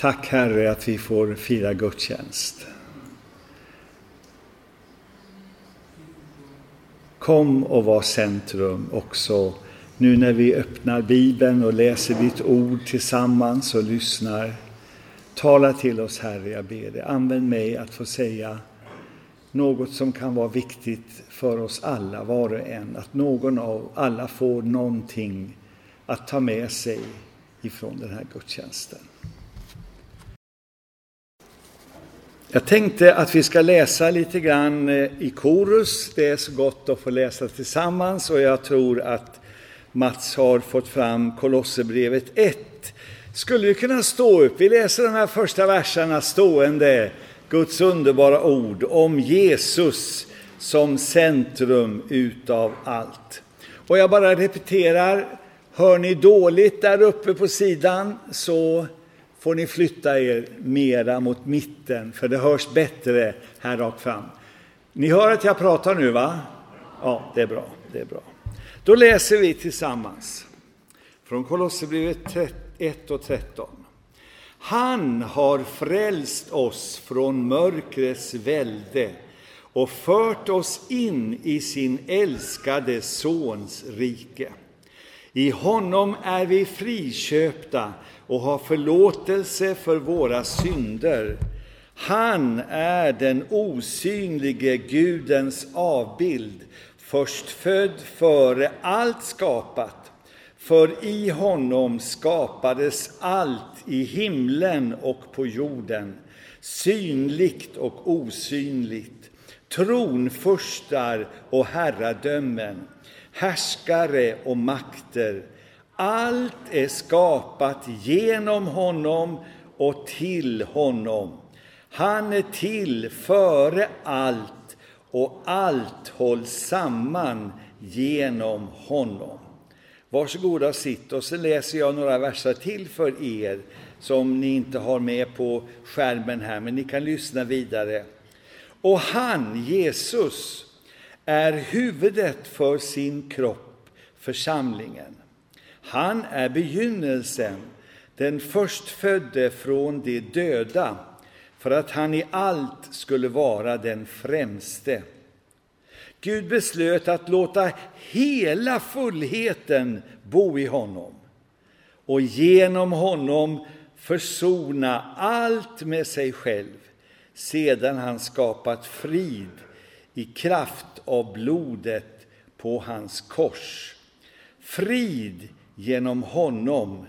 Tack Herre att vi får fira gudstjänst. Kom och var centrum också nu när vi öppnar Bibeln och läser ditt ord tillsammans och lyssnar. Tala till oss Herre, jag ber dig. Använd mig att få säga något som kan vara viktigt för oss alla, var och en. Att någon av alla får någonting att ta med sig ifrån den här gudstjänsten. Jag tänkte att vi ska läsa lite grann eh, i korus. Det är så gott att få läsa tillsammans och jag tror att Mats har fått fram Kolosserbrevet 1. Skulle vi kunna stå upp? Vi läser de här första verserna stående. Guds underbara ord om Jesus som centrum utav allt. Och jag bara repeterar, hör ni dåligt där uppe på sidan så får ni flytta er mera mot mitten, för det hörs bättre här rakt fram. Ni hör att jag pratar nu, va? Ja, det är bra. Det är bra. Då läser vi tillsammans från Kolosserbrevet 1 och 13. Han har frälst oss från mörkrets välde och fört oss in i sin älskade Sons rike. I honom är vi friköpta och har förlåtelse för våra synder. Han är den osynlige Gudens avbild, förstfödd före allt skapat. För i honom skapades allt i himlen och på jorden, synligt och osynligt, tronfurstar och herradömen, härskare och makter. Allt är skapat genom honom och till honom. Han är till före allt och allt hålls samman genom honom. Varsågoda och sitt och så läser jag några verser till för er som ni inte har med på skärmen här, men ni kan lyssna vidare. Och han, Jesus, är huvudet för sin kropp, församlingen. Han är begynnelsen, den förstfödde från de döda, för att han i allt skulle vara den främste. Gud beslöt att låta hela fullheten bo i honom och genom honom försona allt med sig själv sedan han skapat frid i kraft av blodet på hans kors. Frid genom honom,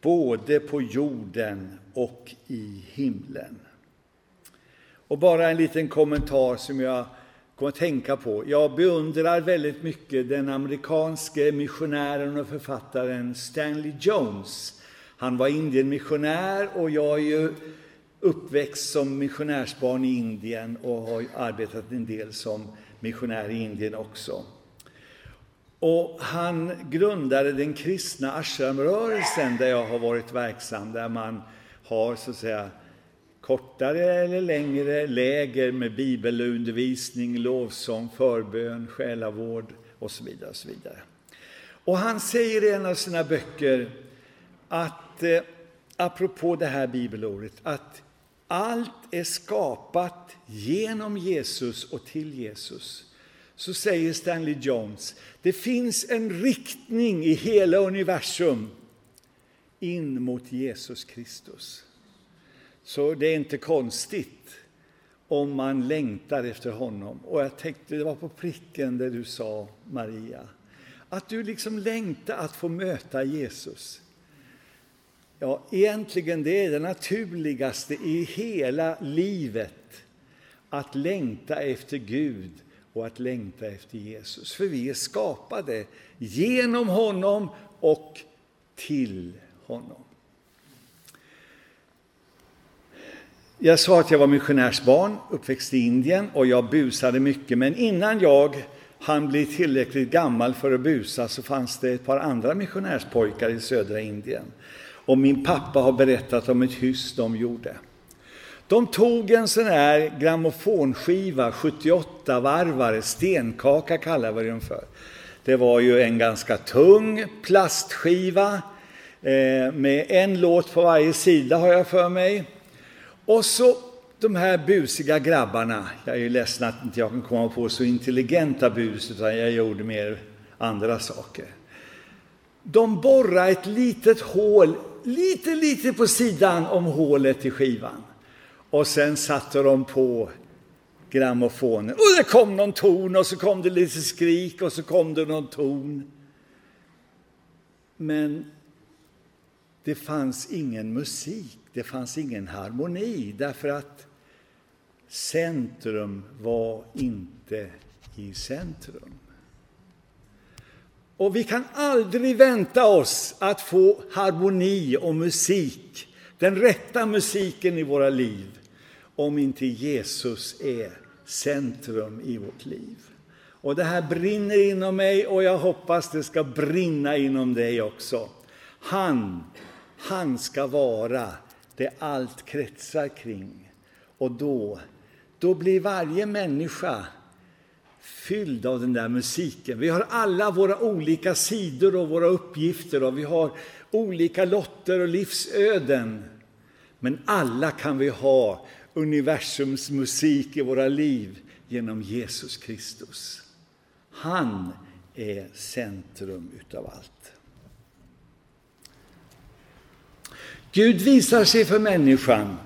både på jorden och i himlen. Och bara en liten kommentar som jag kom att tänka på. Jag beundrar väldigt mycket den amerikanske missionären och författaren Stanley Jones. Han var Indienmissionär och jag är ju uppväxt som missionärsbarn i Indien och har arbetat en del som missionär i Indien också. Och han grundade den kristna ashramrörelsen där jag har varit verksam, där man har så att säga kortare eller längre läger med bibelundervisning, lovsång, förbön, själavård och så vidare. Och, så vidare. och han säger i en av sina böcker att, eh, apropå det här bibelordet, att allt är skapat genom Jesus och till Jesus. Så säger Stanley Jones, det finns en riktning i hela universum in mot Jesus Kristus. Så det är inte konstigt om man längtar efter honom. Och jag tänkte, det var på pricken det du sa, Maria. Att du liksom längtar att få möta Jesus. Ja, egentligen det är det naturligaste i hela livet. Att längta efter Gud och att längta efter Jesus. För vi är skapade genom honom och till honom. Jag sa att jag var missionärsbarn, uppväxt i Indien och jag busade mycket. Men innan jag hann bli tillräckligt gammal för att busa så fanns det ett par andra missionärspojkar i södra Indien. Och min pappa har berättat om ett hyss de gjorde. De tog en sån här grammofonskiva, 78-varvare, stenkaka kallar vi den för. Det var ju en ganska tung plastskiva eh, med en låt på varje sida har jag för mig. Och så de här busiga grabbarna, jag är ju ledsen att inte jag kan komma på så intelligenta bus, utan jag gjorde mer andra saker. De borrar ett litet hål, lite, lite på sidan om hålet i skivan. Och sen satte de på grammofonen. Och det kom någon ton och så kom det lite skrik och så kom det någon ton. Men det fanns ingen musik, det fanns ingen harmoni därför att centrum var inte i centrum. Och vi kan aldrig vänta oss att få harmoni och musik, den rätta musiken i våra liv, om inte Jesus är centrum i vårt liv. Och det här brinner inom mig och jag hoppas det ska brinna inom dig också. Han, han ska vara det allt kretsar kring. Och då, då blir varje människa fylld av den där musiken. Vi har alla våra olika sidor och våra uppgifter och vi har olika lotter och livsöden. Men alla kan vi ha universums musik i våra liv genom Jesus Kristus. Han är centrum utav allt. Gud visar sig för människan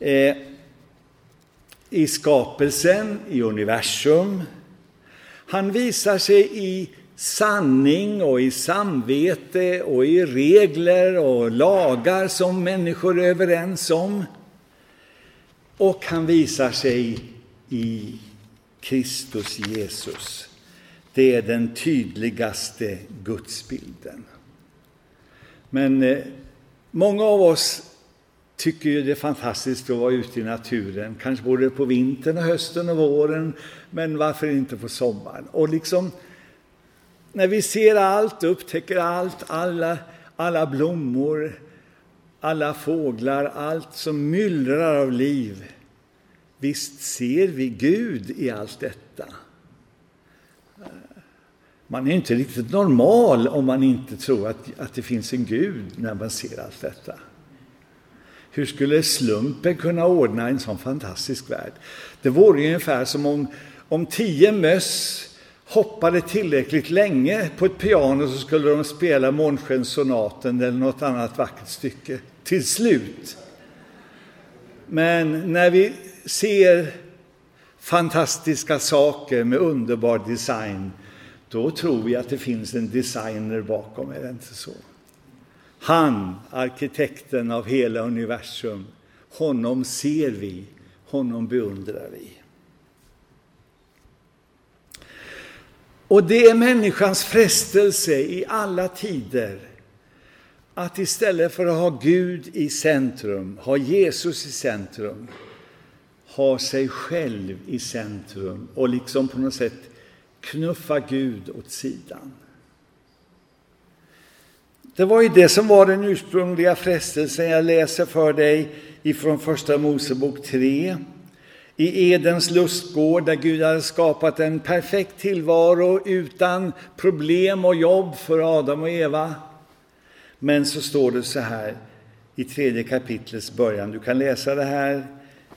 eh, i skapelsen, i universum. Han visar sig i sanning och i samvete och i regler och lagar som människor är överens om. Och han visar sig i Kristus Jesus. Det är den tydligaste gudsbilden. Men eh, många av oss tycker ju det är fantastiskt att vara ute i naturen, kanske både på vintern och hösten och våren, men varför inte på sommaren? Och liksom, när vi ser allt, upptäcker allt, alla, alla blommor, alla fåglar, allt som myllrar av liv, visst ser vi Gud i allt detta. Man är inte riktigt normal om man inte tror att, att det finns en Gud när man ser allt detta. Hur skulle slumpen kunna ordna en sån fantastisk värld? Det vore ungefär som om, om tio möss hoppade tillräckligt länge på ett piano så skulle de spela Månskenssonaten eller något annat vackert stycke till slut. Men när vi ser fantastiska saker med underbar design, då tror vi att det finns en designer bakom, är det inte så? Han, arkitekten av hela universum, honom ser vi, honom beundrar vi. Och det är människans frestelse i alla tider att istället för att ha Gud i centrum, ha Jesus i centrum, ha sig själv i centrum och liksom på något sätt knuffa Gud åt sidan. Det var ju det som var den ursprungliga frestelsen. Jag läser för dig ifrån Första Mosebok 3. I Edens lustgård där Gud hade skapat en perfekt tillvaro utan problem och jobb för Adam och Eva. Men så står det så här i tredje kapitlets början. Du kan läsa det här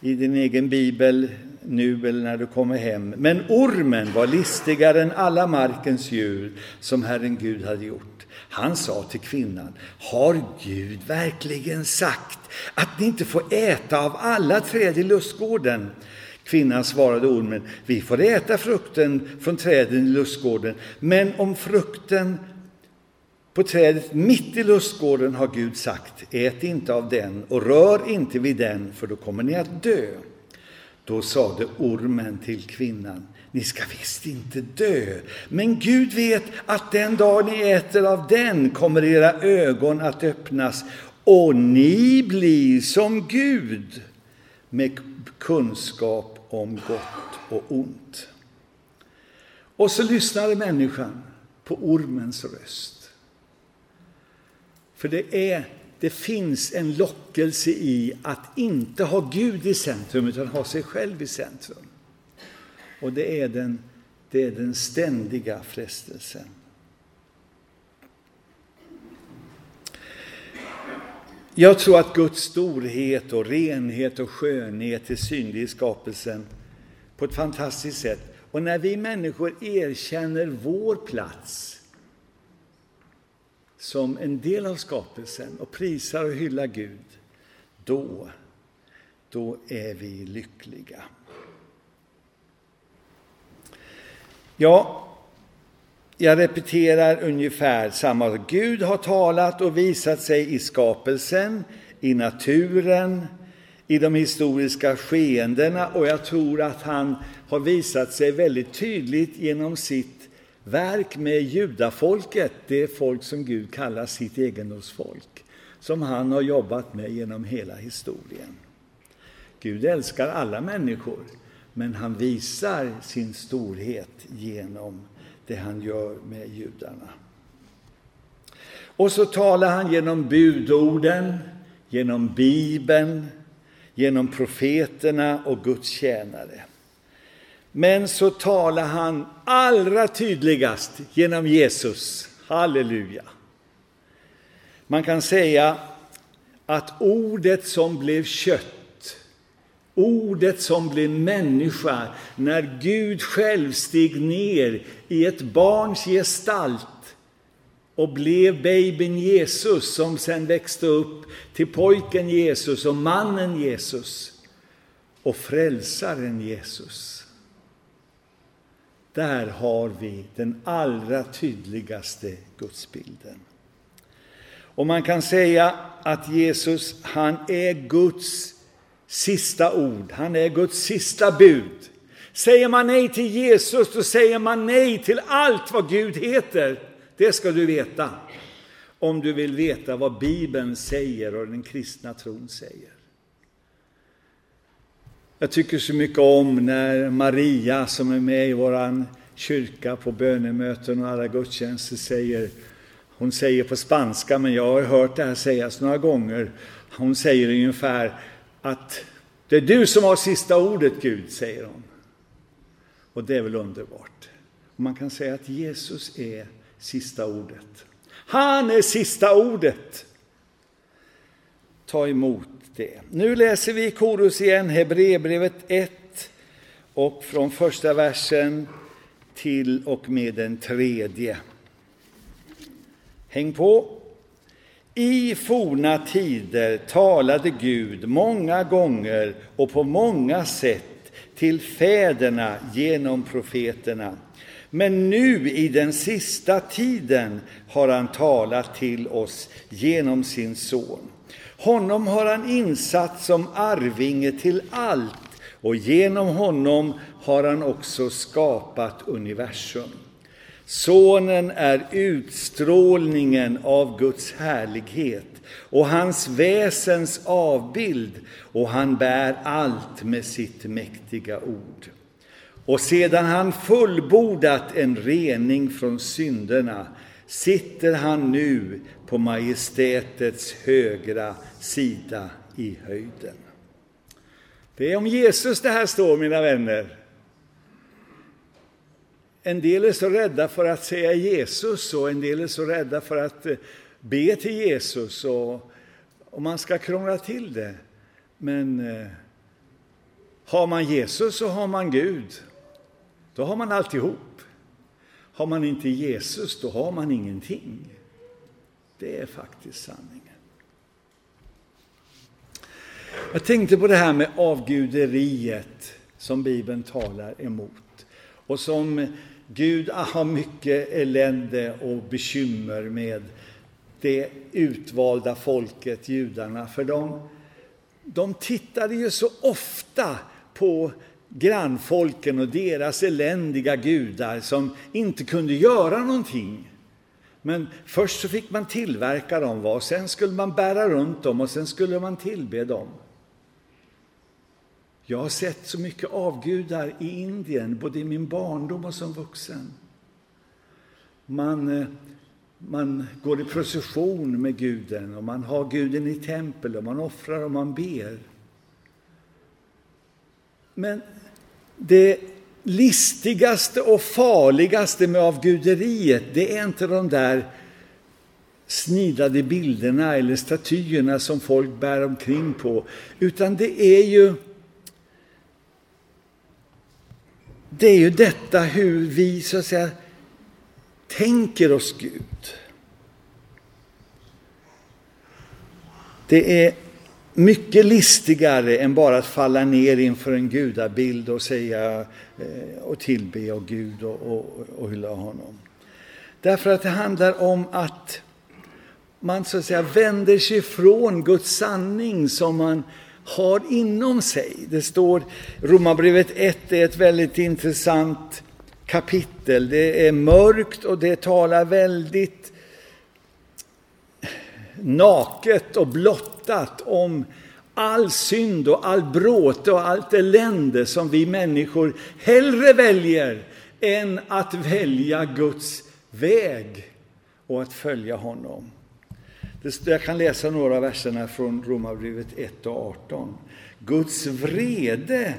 i din egen bibel nu eller när du kommer hem. Men ormen var listigare än alla markens djur som Herren Gud hade gjort. Han sa till kvinnan, har Gud verkligen sagt att ni inte får äta av alla träd i lustgården? Kvinnan svarade ormen, vi får äta frukten från träden i lustgården, men om frukten på trädet mitt i lustgården har Gud sagt, ät inte av den och rör inte vid den, för då kommer ni att dö. Då sade ormen till kvinnan, ni ska visst inte dö, men Gud vet att den dag ni äter av den kommer era ögon att öppnas och ni blir som Gud med kunskap om gott och ont. Och så lyssnade människan på ormens röst. För det, är, det finns en lockelse i att inte ha Gud i centrum utan ha sig själv i centrum. Och det är den, det är den ständiga frestelsen. Jag tror att Guds storhet och renhet och skönhet är synlig i skapelsen på ett fantastiskt sätt. Och när vi människor erkänner vår plats som en del av skapelsen och prisar och hyllar Gud, då, då är vi lyckliga. Ja, jag repeterar ungefär samma. Gud har talat och visat sig i skapelsen, i naturen, i de historiska skeendena och jag tror att han har visat sig väldigt tydligt genom sitt verk med judafolket, det folk som Gud kallar sitt egendomsfolk, som han har jobbat med genom hela historien. Gud älskar alla människor, men han visar sin storhet genom det han gör med judarna. Och så talar han genom budorden, genom Bibeln, genom profeterna och Guds tjänare. Men så talar han allra tydligast genom Jesus. Halleluja! Man kan säga att ordet som blev kött, ordet som blev människa, när Gud själv steg ner i ett barns gestalt och blev babyn Jesus som sen växte upp till pojken Jesus och mannen Jesus och frälsaren Jesus. Där har vi den allra tydligaste gudsbilden. Och man kan säga att Jesus, han är Guds sista ord, han är Guds sista bud. Säger man nej till Jesus, då säger man nej till allt vad Gud heter. Det ska du veta. Om du vill veta vad Bibeln säger och den kristna tron säger. Jag tycker så mycket om när Maria, som är med i vår kyrka på bönemöten och alla gudstjänster, säger, hon säger på spanska, men jag har hört det här sägas några gånger, hon säger ungefär att det är du som har sista ordet, Gud, säger hon. Och det är väl underbart. Man kan säga att Jesus är sista ordet. Han är sista ordet. Ta emot det. Nu läser vi korus igen, Hebreerbrevet 1 och från första versen till och med den tredje. Häng på. I forna tider talade Gud många gånger och på många sätt till fäderna genom profeterna. Men nu i den sista tiden har han talat till oss genom sin son. Honom har han insatt som arvinge till allt och genom honom har han också skapat universum. Sonen är utstrålningen av Guds härlighet och hans väsens avbild och han bär allt med sitt mäktiga ord. Och sedan han fullbordat en rening från synderna sitter han nu på majestätets högra sida i höjden. Det är om Jesus det här står, mina vänner. En del är så rädda för att säga Jesus och en del är så rädda för att eh, be till Jesus och, och man ska krångla till det. Men eh, har man Jesus så har man Gud. Då har man alltihop. Har man inte Jesus, då har man ingenting. Det är faktiskt sanningen. Jag tänkte på det här med avguderiet som Bibeln talar emot och som Gud har mycket elände och bekymmer med det utvalda folket, judarna. För de, de tittade ju så ofta på grannfolken och deras eländiga gudar som inte kunde göra någonting. Men först så fick man tillverka dem, och sen skulle man bära runt dem och sen skulle man tillbe dem. Jag har sett så mycket avgudar i Indien, både i min barndom och som vuxen. Man, eh, man går i procession med guden och man har guden i tempel och man offrar och man ber. Men det listigaste och farligaste med avguderiet, det är inte de där snidade bilderna eller statyerna som folk bär omkring på, utan det är ju det är ju detta hur vi så att säga tänker oss Gud. Det är mycket listigare än bara att falla ner inför en gudabild och säga eh, och tillbe och Gud och, och, och hylla honom. Därför att det handlar om att man så att säga vänder sig ifrån Guds sanning som man har inom sig. Det står, Romarbrevet 1 är ett väldigt intressant kapitel. Det är mörkt och det talar väldigt naket och blottat om all synd och all bråte och allt elände som vi människor hellre väljer än att välja Guds väg och att följa honom. Jag kan läsa några av verserna från Romarbrevet 1 och 18. Guds vrede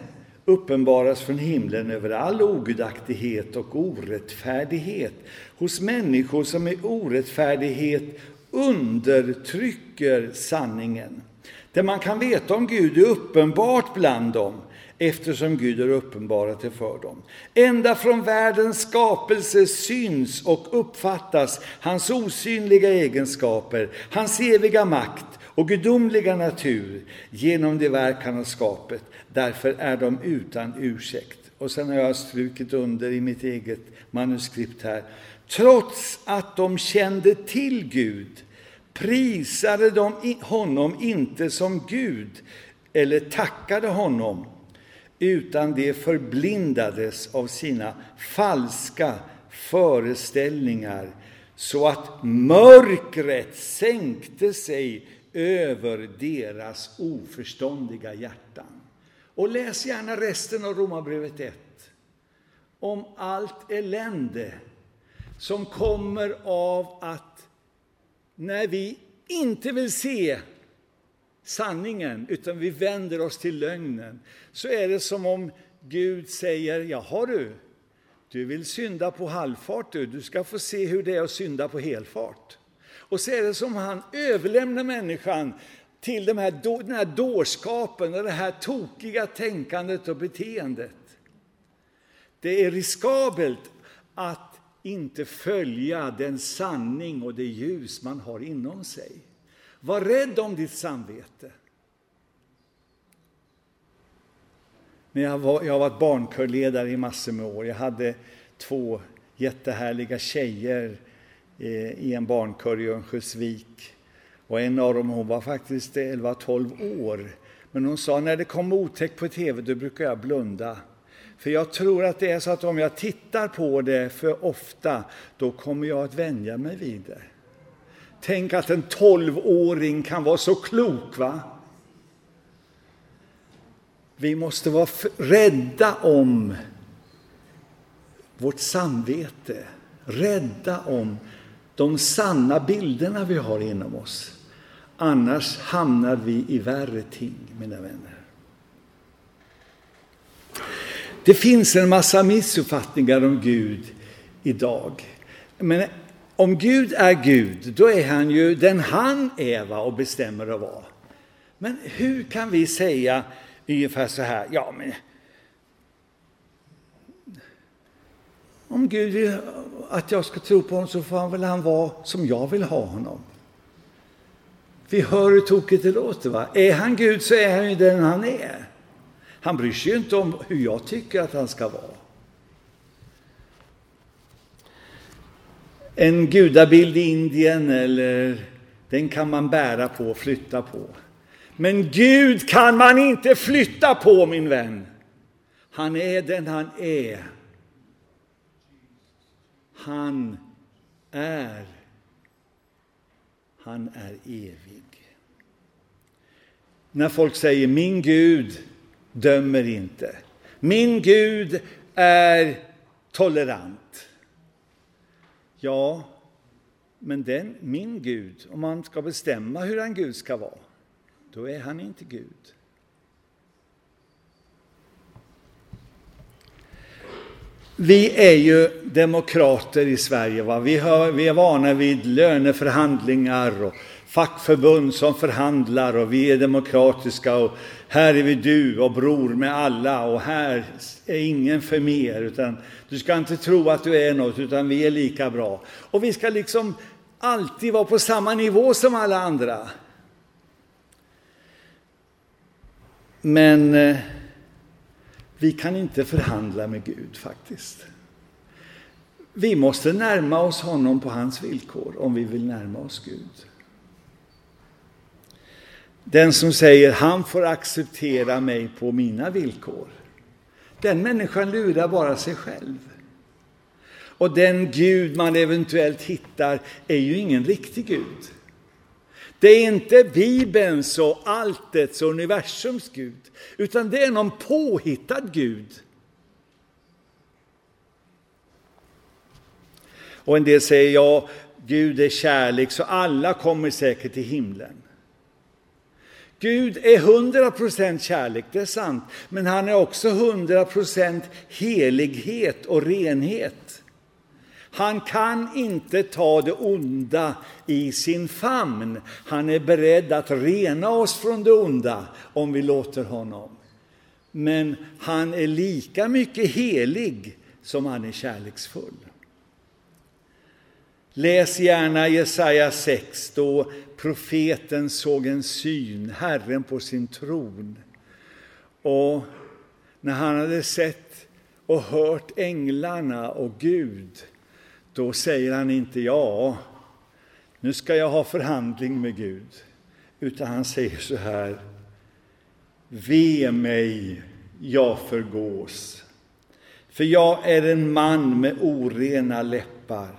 uppenbaras från himlen över all ogudaktighet och orättfärdighet hos människor som i orättfärdighet undertrycker sanningen. Det man kan veta om Gud är uppenbart bland dem eftersom Gud har uppenbarat det för dem. Ända från världens skapelse syns och uppfattas hans osynliga egenskaper, hans eviga makt och gudomliga natur genom det verk han har skapat. Därför är de utan ursäkt. Och sen har jag strukit under i mitt eget manuskript här. Trots att de kände till Gud prisade de honom inte som Gud eller tackade honom utan de förblindades av sina falska föreställningar så att mörkret sänkte sig över deras oförståndiga hjärtan. Och läs gärna resten av Romarbrevet 1 om allt elände som kommer av att när vi inte vill se sanningen, utan vi vänder oss till lögnen, så är det som om Gud säger, jaha du, du vill synda på halvfart du, du ska få se hur det är att synda på helfart. Och så är det som han överlämnar människan till de här, den här dårskapen och det här tokiga tänkandet och beteendet. Det är riskabelt att inte följa den sanning och det ljus man har inom sig. Var rädd om ditt samvete. När jag, var, jag har varit barnkörledare i massor med år. Jag hade två jättehärliga tjejer eh, i en barnkör i Örnsköldsvik. Och en av dem hon var faktiskt 11-12 år. Men hon sa när det kom otäckt på tv då brukar jag blunda. För jag tror att det är så att om jag tittar på det för ofta då kommer jag att vänja mig vid det. Tänk att en tolvåring kan vara så klok, va? Vi måste vara rädda om vårt samvete, rädda om de sanna bilderna vi har inom oss. Annars hamnar vi i värre ting, mina vänner. Det finns en massa missuppfattningar om Gud idag. Men om Gud är Gud, då är han ju den han är va, och bestämmer att vara. Men hur kan vi säga ungefär så här, ja men om Gud vill att jag ska tro på honom så får han väl han vara som jag vill ha honom. Vi hör hur tokigt det låter. Va? Är han Gud så är han ju den han är. Han bryr sig ju inte om hur jag tycker att han ska vara. En gudabild i Indien, eller, den kan man bära på och flytta på. Men Gud kan man inte flytta på, min vän. Han är den han är. Han är. Han är evig. När folk säger min Gud dömer inte. Min Gud är tolerant. Ja, men den, min Gud, om man ska bestämma hur en Gud ska vara, då är han inte Gud. Vi är ju demokrater i Sverige. Va? Vi, har, vi är vana vid löneförhandlingar och fackförbund som förhandlar och vi är demokratiska och här är vi du och bror med alla och här är ingen för mer utan du ska inte tro att du är något utan vi är lika bra. Och vi ska liksom alltid vara på samma nivå som alla andra. Men eh, vi kan inte förhandla med Gud faktiskt. Vi måste närma oss honom på hans villkor om vi vill närma oss Gud. Den som säger han får acceptera mig på mina villkor. Den människan lurar bara sig själv. Och den Gud man eventuellt hittar är ju ingen riktig Gud. Det är inte Bibelns och alltets och universums Gud, utan det är någon påhittad Gud. Och en del säger ja, Gud är kärlek så alla kommer säkert till himlen. Gud är 100% kärlek, det är sant, men han är också 100% helighet och renhet. Han kan inte ta det onda i sin famn. Han är beredd att rena oss från det onda om vi låter honom. Men han är lika mycket helig som han är kärleksfull. Läs gärna Jesaja 6, då profeten såg en syn, Herren på sin tron. Och när han hade sett och hört änglarna och Gud, då säger han inte ja, nu ska jag ha förhandling med Gud. Utan han säger så här, ve mig, jag förgås. För jag är en man med orena läppar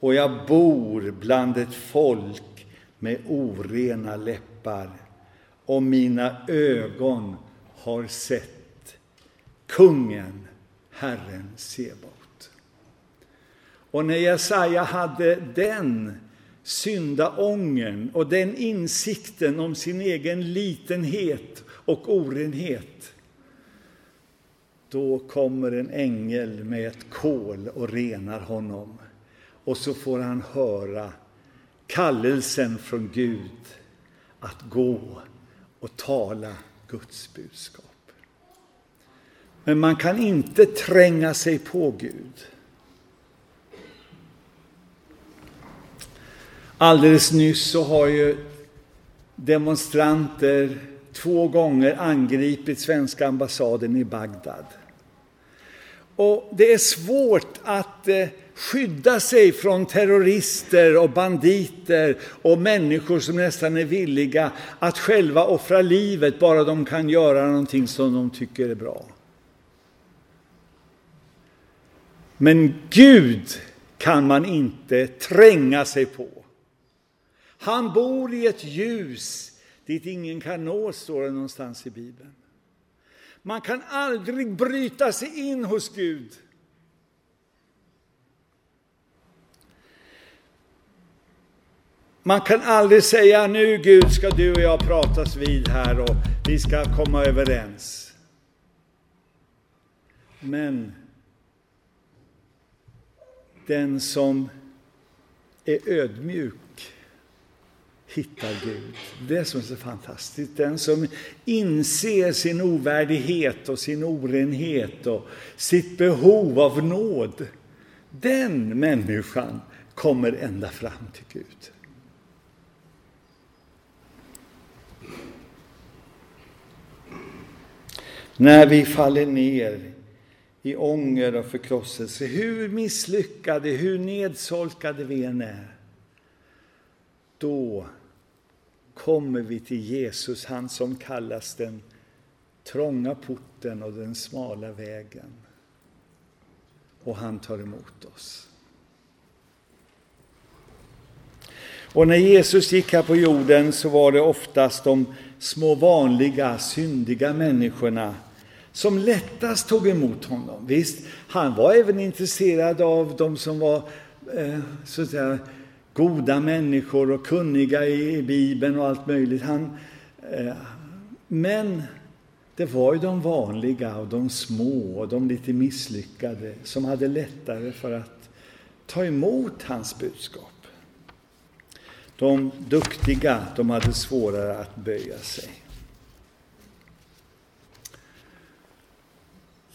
och jag bor bland ett folk med orena läppar och mina ögon har sett kungen, Herren Sebot. Och när Jesaja hade den syndaångern och den insikten om sin egen litenhet och orenhet, då kommer en ängel med ett kol och renar honom. Och så får han höra kallelsen från Gud att gå och tala Guds budskap. Men man kan inte tränga sig på Gud. Alldeles nyss så har ju demonstranter två gånger angripit svenska ambassaden i Bagdad. Och det är svårt att eh, skydda sig från terrorister och banditer och människor som nästan är villiga att själva offra livet bara de kan göra någonting som de tycker är bra. Men Gud kan man inte tränga sig på. Han bor i ett ljus dit ingen kan nå, står det någonstans i Bibeln. Man kan aldrig bryta sig in hos Gud. Man kan aldrig säga nu Gud ska du och jag pratas vid här och vi ska komma överens. Men den som är ödmjuk hittar Gud. Det som är så fantastiskt. Den som inser sin ovärdighet och sin orenhet och sitt behov av nåd. Den människan kommer ända fram till Gud. När vi faller ner i ånger och förkrosselse, hur misslyckade, hur nedsolkade vi än är, då kommer vi till Jesus, han som kallas den trånga porten och den smala vägen. Och han tar emot oss. Och när Jesus gick här på jorden så var det oftast de små vanliga syndiga människorna som lättast tog emot honom. Visst, han var även intresserad av de som var eh, så att säga, goda människor och kunniga i Bibeln och allt möjligt. Han, eh, men det var ju de vanliga och de små och de lite misslyckade som hade lättare för att ta emot hans budskap. De duktiga, de hade svårare att böja sig.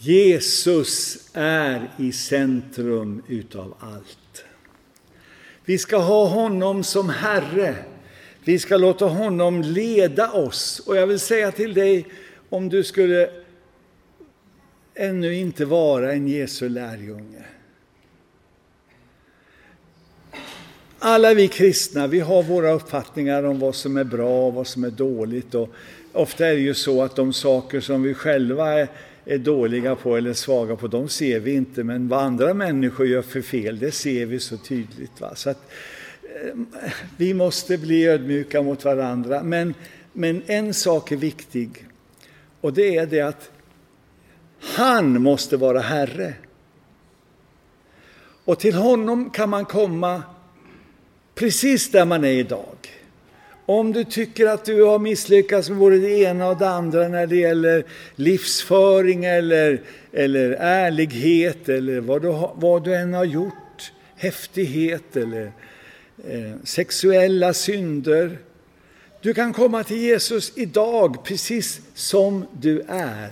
Jesus är i centrum utav allt. Vi ska ha honom som Herre. Vi ska låta honom leda oss. Och jag vill säga till dig, om du skulle ännu inte vara en Jesu lärjunge. Alla vi kristna, vi har våra uppfattningar om vad som är bra och vad som är dåligt. Och ofta är det ju så att de saker som vi själva är, är dåliga på eller svaga på, de ser vi inte. Men vad andra människor gör för fel, det ser vi så tydligt. Va? Så att, eh, vi måste bli ödmjuka mot varandra. Men, men en sak är viktig. Och det är det att han måste vara Herre. Och till honom kan man komma precis där man är idag. Om du tycker att du har misslyckats med både det ena och det andra när det gäller livsföring eller, eller ärlighet eller vad du, vad du än har gjort, häftighet eller eh, sexuella synder. Du kan komma till Jesus idag precis som du är.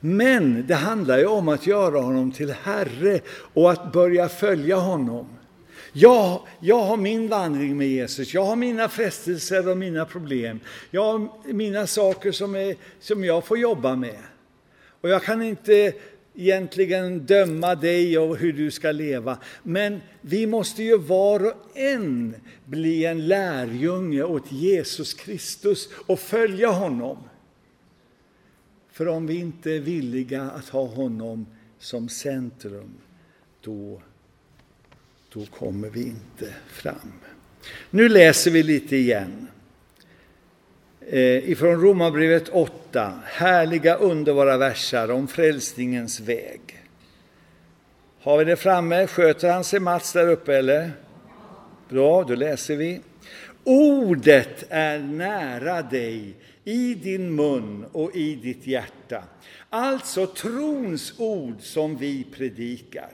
Men det handlar ju om att göra honom till Herre och att börja följa honom. Jag, jag har min vandring med Jesus, jag har mina frestelser och mina problem. Jag har mina saker som, är, som jag får jobba med. Och jag kan inte egentligen döma dig och hur du ska leva. Men vi måste ju var och en bli en lärjunge åt Jesus Kristus och följa honom. För om vi inte är villiga att ha honom som centrum, då då kommer vi inte fram. Nu läser vi lite igen. Eh, ifrån Romarbrevet 8, härliga underbara versar om frälsningens väg. Har vi det framme? Sköter han sig Mats där uppe eller? Bra, då läser vi. Ordet är nära dig, i din mun och i ditt hjärta. Alltså trons ord som vi predikar.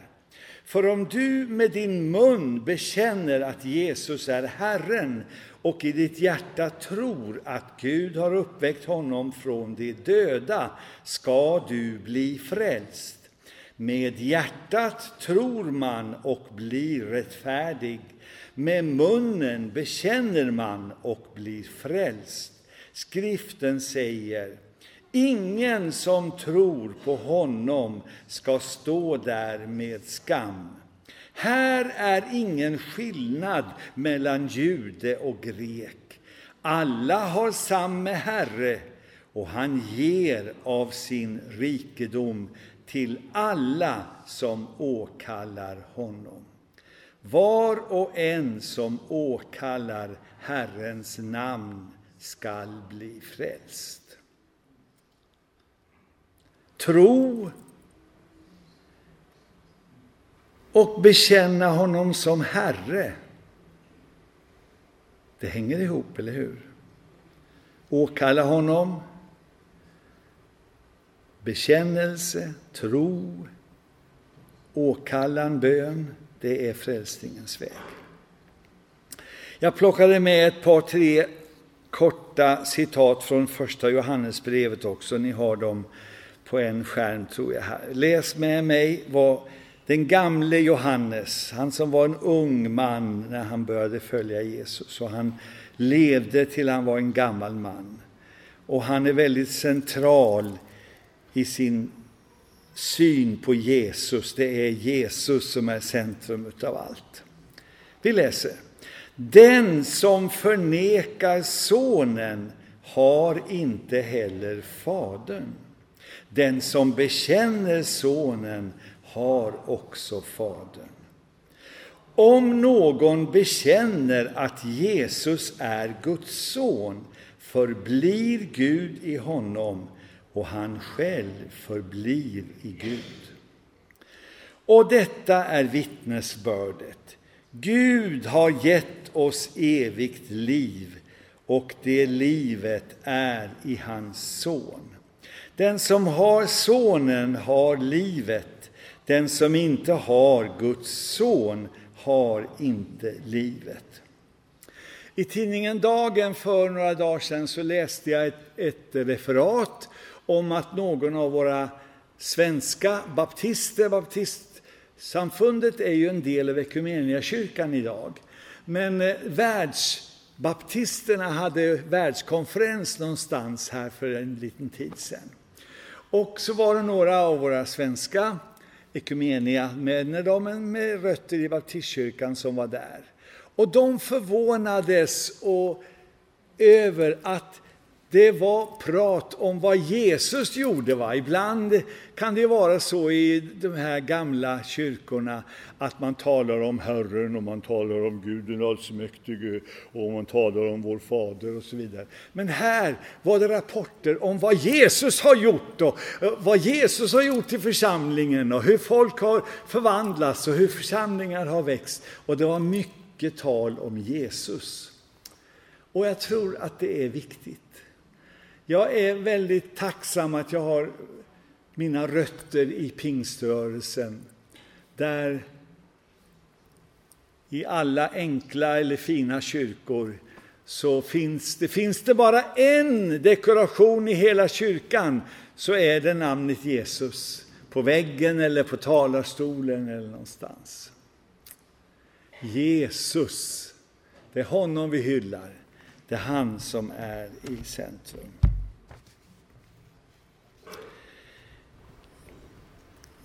För om du med din mun bekänner att Jesus är Herren och i ditt hjärta tror att Gud har uppväckt honom från de döda ska du bli frälst. Med hjärtat tror man och blir rättfärdig. Med munnen bekänner man och blir frälst. Skriften säger Ingen som tror på honom ska stå där med skam. Här är ingen skillnad mellan jude och grek. Alla har samme Herre och han ger av sin rikedom till alla som åkallar honom. Var och en som åkallar Herrens namn skall bli frälst tro och bekänna honom som Herre. Det hänger ihop, eller hur? Åkalla honom, bekännelse, tro, åkallan, bön, det är frälsningens väg. Jag plockade med ett par, tre korta citat från första Johannesbrevet också. Ni har dem på en skärm tror jag. Läs med mig vad den gamle Johannes, han som var en ung man när han började följa Jesus och han levde till han var en gammal man. Och han är väldigt central i sin syn på Jesus. Det är Jesus som är centrum av allt. Vi läser. Den som förnekar sonen har inte heller fadern. Den som bekänner Sonen har också Fadern. Om någon bekänner att Jesus är Guds son förblir Gud i honom och han själv förblir i Gud. Och detta är vittnesbördet. Gud har gett oss evigt liv och det livet är i hans son. Den som har sonen har livet. Den som inte har Guds son har inte livet. I tidningen Dagen för några dagar sedan så läste jag ett, ett referat om att någon av våra svenska baptister, baptistsamfundet är ju en del av kyrkan idag, men eh, världsbaptisterna hade världskonferens någonstans här för en liten tid sedan. Och så var det några av våra svenska ekumeniamänner med rötter i baptistkyrkan som var där. Och de förvånades och, över att det var prat om vad Jesus gjorde. Va? Ibland kan det vara så i de här gamla kyrkorna att man talar om Herren och man talar om Gud den allsmäktige och man talar om vår Fader och så vidare. Men här var det rapporter om vad Jesus har gjort och vad Jesus har gjort i församlingen och hur folk har förvandlats och hur församlingar har växt. Och det var mycket tal om Jesus. Och jag tror att det är viktigt. Jag är väldigt tacksam att jag har mina rötter i pingströrelsen, där i alla enkla eller fina kyrkor så finns det, finns det bara en dekoration i hela kyrkan så är det namnet Jesus på väggen eller på talarstolen eller någonstans. Jesus, det är honom vi hyllar. Det är han som är i centrum.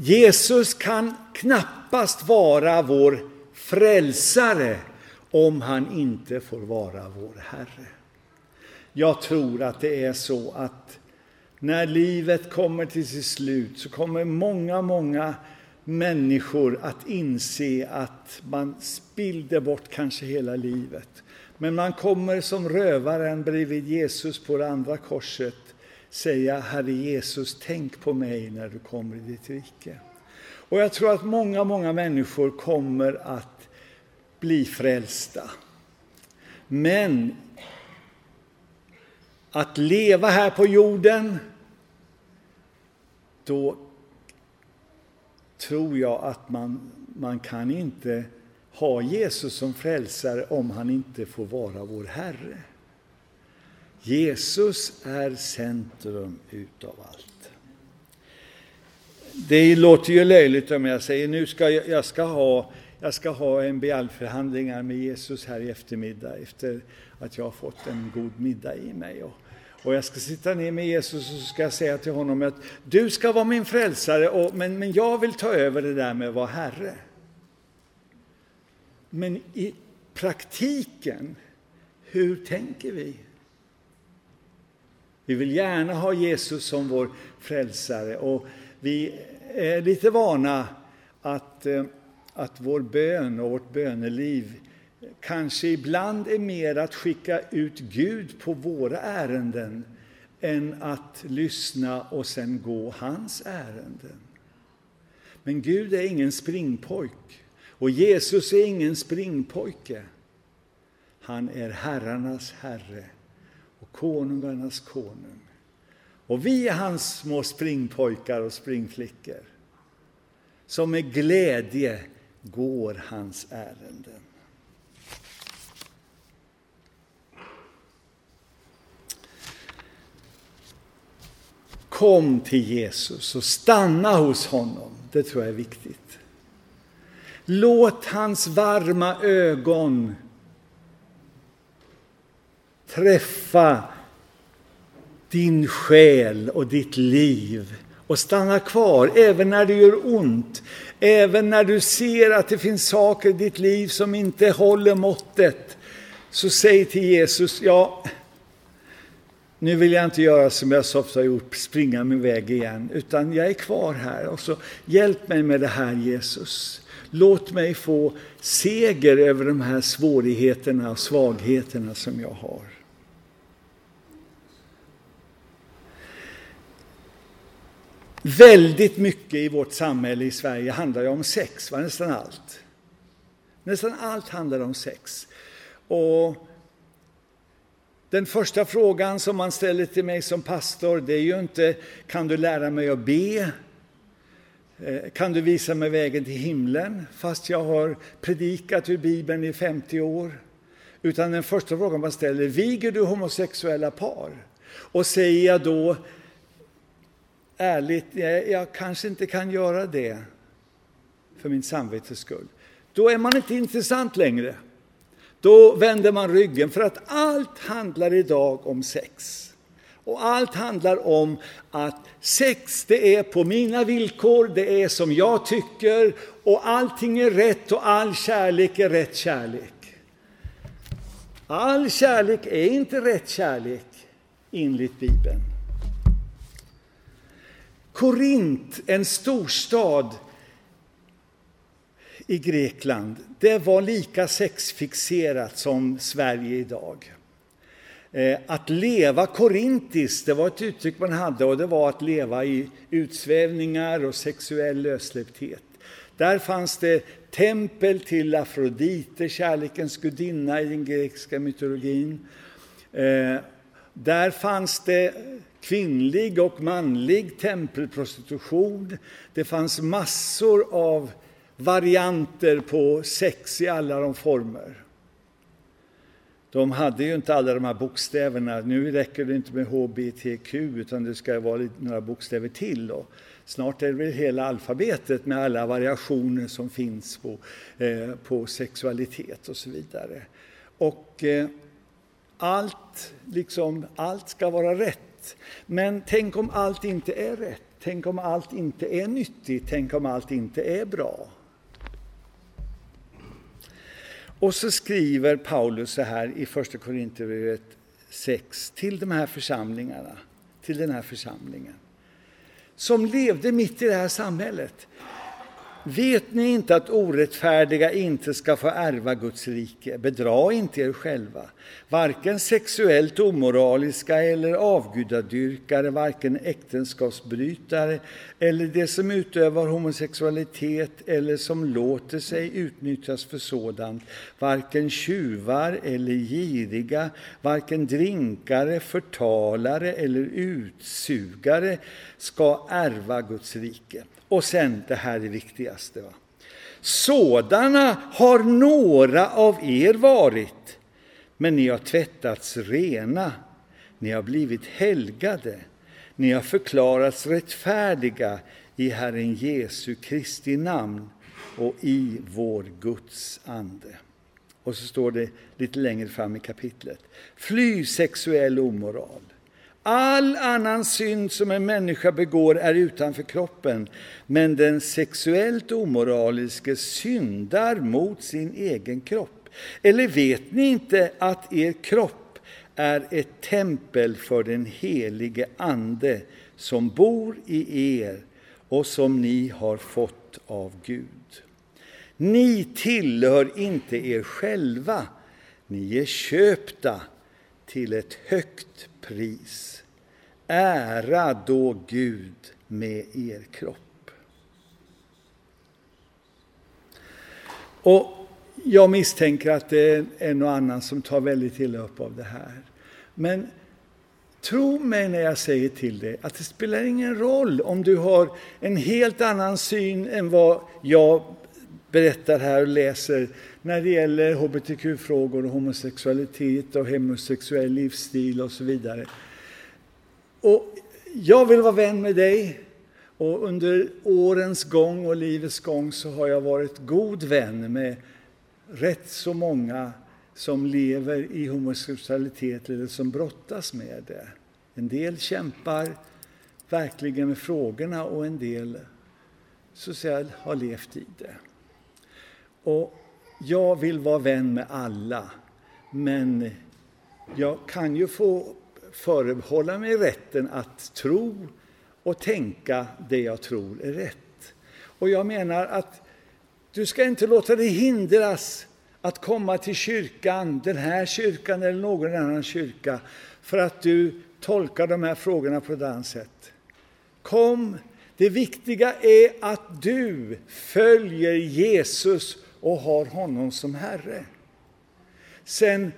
Jesus kan knappast vara vår frälsare om han inte får vara vår Herre. Jag tror att det är så att när livet kommer till sitt slut så kommer många, många människor att inse att man spillde bort kanske hela livet. Men man kommer som rövaren bredvid Jesus på det andra korset säga Herre Jesus, tänk på mig när du kommer i ditt rike. Och jag tror att många, många människor kommer att bli frälsta. Men att leva här på jorden, då tror jag att man, man kan inte ha Jesus som frälsare om han inte får vara vår Herre. Jesus är centrum utav allt. Det låter ju löjligt om jag säger nu ska jag, jag ska ha jag ska ha MBL-förhandlingar med Jesus här i eftermiddag efter att jag har fått en god middag i mig. Och, och jag ska sitta ner med Jesus och ska säga till honom att du ska vara min frälsare, och, men, men jag vill ta över det där med att vara Herre. Men i praktiken, hur tänker vi? Vi vill gärna ha Jesus som vår frälsare och vi är lite vana att, eh, att vår bön och vårt böneliv kanske ibland är mer att skicka ut Gud på våra ärenden än att lyssna och sen gå hans ärenden. Men Gud är ingen springpojk och Jesus är ingen springpojke. Han är herrarnas herre och konungarnas konung. Och vi är hans små springpojkar och springflickor som med glädje går hans ärenden. Kom till Jesus och stanna hos honom. Det tror jag är viktigt. Låt hans varma ögon träffa din själ och ditt liv och stanna kvar även när det gör ont. Även när du ser att det finns saker i ditt liv som inte håller måttet. Så säg till Jesus, ja, nu vill jag inte göra som jag så ofta har gjort, springa min väg igen, utan jag är kvar här. Och så hjälp mig med det här Jesus. Låt mig få seger över de här svårigheterna och svagheterna som jag har. Väldigt mycket i vårt samhälle i Sverige handlar ju om sex, va? nästan allt. Nästan allt handlar om sex. Och Den första frågan som man ställer till mig som pastor, det är ju inte kan du lära mig att be? Eh, kan du visa mig vägen till himlen? Fast jag har predikat ur Bibeln i 50 år. Utan den första frågan man ställer, viger du homosexuella par? Och säger jag då ärligt, jag, jag kanske inte kan göra det för min samvetes skull. Då är man inte intressant längre. Då vänder man ryggen, för att allt handlar idag om sex. Och allt handlar om att sex, det är på mina villkor, det är som jag tycker, och allting är rätt och all kärlek är rätt kärlek. All kärlek är inte rätt kärlek, enligt Bibeln. Korint, en storstad i Grekland, det var lika sexfixerat som Sverige idag. Eh, att leva korintiskt, det var ett uttryck man hade och det var att leva i utsvävningar och sexuell lössläppthet. Där fanns det tempel till Afrodite, kärlekens gudinna i den grekiska mytologin. Eh, där fanns det kvinnlig och manlig tempelprostitution. Det fanns massor av varianter på sex i alla de former. De hade ju inte alla de här bokstäverna. Nu räcker det inte med HBTQ, utan det ska vara några bokstäver till. Då. snart är det väl hela alfabetet med alla variationer som finns på, eh, på sexualitet och så vidare. Och eh, allt, liksom, allt ska vara rätt. Men tänk om allt inte är rätt? Tänk om allt inte är nyttigt? Tänk om allt inte är bra? Och så skriver Paulus så här i Första Korinthierbrevet 6 till de här församlingarna, till den här församlingen, som levde mitt i det här samhället. Vet ni inte att orättfärdiga inte ska få ärva Guds rike? Bedra inte er själva. Varken sexuellt omoraliska eller avgudadyrkare, varken äktenskapsbrytare eller de som utövar homosexualitet eller som låter sig utnyttjas för sådant, varken tjuvar eller giriga, varken drinkare, förtalare eller utsugare ska ärva Guds rike. Och sen, det här är det viktigaste. Va? Sådana har några av er varit, men ni har tvättats rena, ni har blivit helgade, ni har förklarats rättfärdiga i Herren Jesu Kristi namn och i vår Guds ande. Och så står det lite längre fram i kapitlet. Fly sexuell omoral. All annan synd som en människa begår är utanför kroppen, men den sexuellt omoraliske syndar mot sin egen kropp. Eller vet ni inte att er kropp är ett tempel för den helige Ande som bor i er och som ni har fått av Gud? Ni tillhör inte er själva, ni är köpta till ett högt pris. Ära då Gud med er kropp. Och jag misstänker att det är en och annan som tar väldigt illa upp av det här. Men tro mig när jag säger till dig att det spelar ingen roll om du har en helt annan syn än vad jag berättar här och läser när det gäller hbtq-frågor och homosexualitet och homosexuell livsstil och så vidare. Och jag vill vara vän med dig. Och under årens gång och livets gång så har jag varit god vän med rätt så många som lever i homosexualitet eller som brottas med det. En del kämpar verkligen med frågorna och en del så att säga, har levt i det. Och jag vill vara vän med alla, men jag kan ju få förbehålla mig rätten att tro och tänka det jag tror är rätt. Och jag menar att du ska inte låta dig hindras att komma till kyrkan, den här kyrkan eller någon annan kyrka, för att du tolkar de här frågorna på ett annat sätt. Kom, det viktiga är att du följer Jesus och har honom som Herre. Sen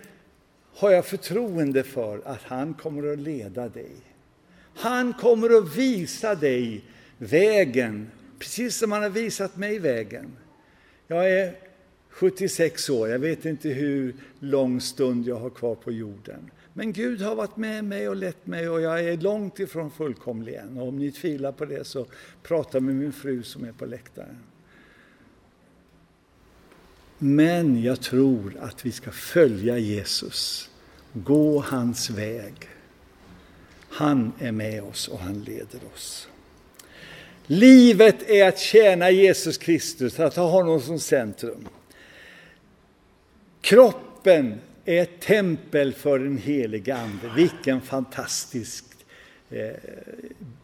har jag förtroende för att han kommer att leda dig. Han kommer att visa dig vägen, precis som han har visat mig vägen. Jag är 76 år, jag vet inte hur lång stund jag har kvar på jorden. Men Gud har varit med mig och lett mig och jag är långt ifrån fullkomlig än. Och om ni tvivlar på det så prata med min fru som är på läktaren. Men jag tror att vi ska följa Jesus, gå hans väg. Han är med oss och han leder oss. Livet är att tjäna Jesus Kristus, att ha honom som centrum. Kroppen är ett tempel för den helige Ande. Vilken fantastisk, eh,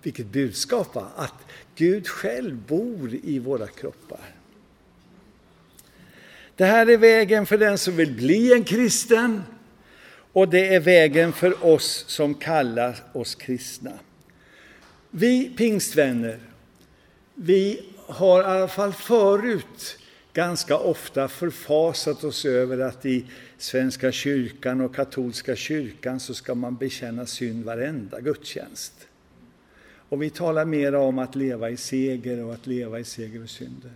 vilket budskap! Va? Att Gud själv bor i våra kroppar. Det här är vägen för den som vill bli en kristen och det är vägen för oss som kallar oss kristna. Vi pingstvänner, vi har i alla fall förut ganska ofta förfasat oss över att i Svenska kyrkan och katolska kyrkan så ska man bekänna synd varenda gudstjänst. Och vi talar mer om att leva i seger och att leva i seger och synder.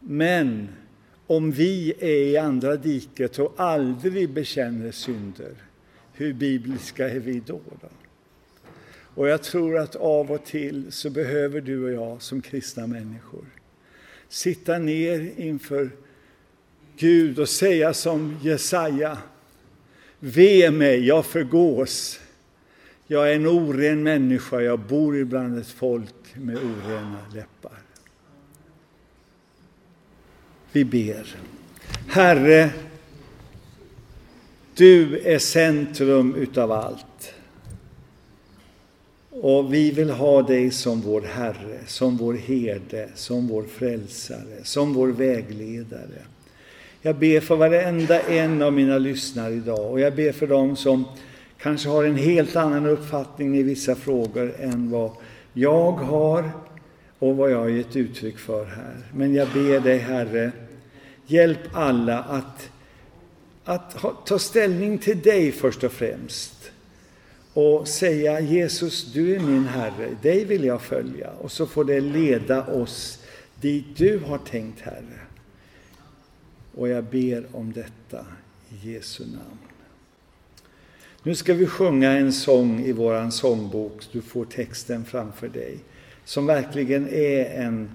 Men om vi är i andra diket och aldrig bekänner synder, hur bibliska är vi då? då? Och jag tror att av och till så behöver du och jag som kristna människor sitta ner inför Gud och säga som Jesaja. Ve mig, jag förgås. Jag är en oren människa, jag bor ibland ett folk med orena läppar. Vi ber. Herre, du är centrum utav allt. Och vi vill ha dig som vår Herre, som vår herde, som vår frälsare, som vår vägledare. Jag ber för varenda en av mina lyssnare idag och jag ber för dem som kanske har en helt annan uppfattning i vissa frågor än vad jag har och vad jag har gett uttryck för här. Men jag ber dig, Herre, hjälp alla att, att ta ställning till dig först och främst och säga Jesus, du är min Herre, dig vill jag följa. Och så får det leda oss dit du har tänkt, Herre. Och jag ber om detta i Jesu namn. Nu ska vi sjunga en sång i våran sångbok, du får texten framför dig, som verkligen är en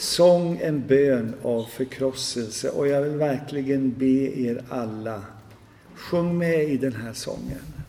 sång, en bön av förkrosselse. Och jag vill verkligen be er alla, sjung med i den här sången.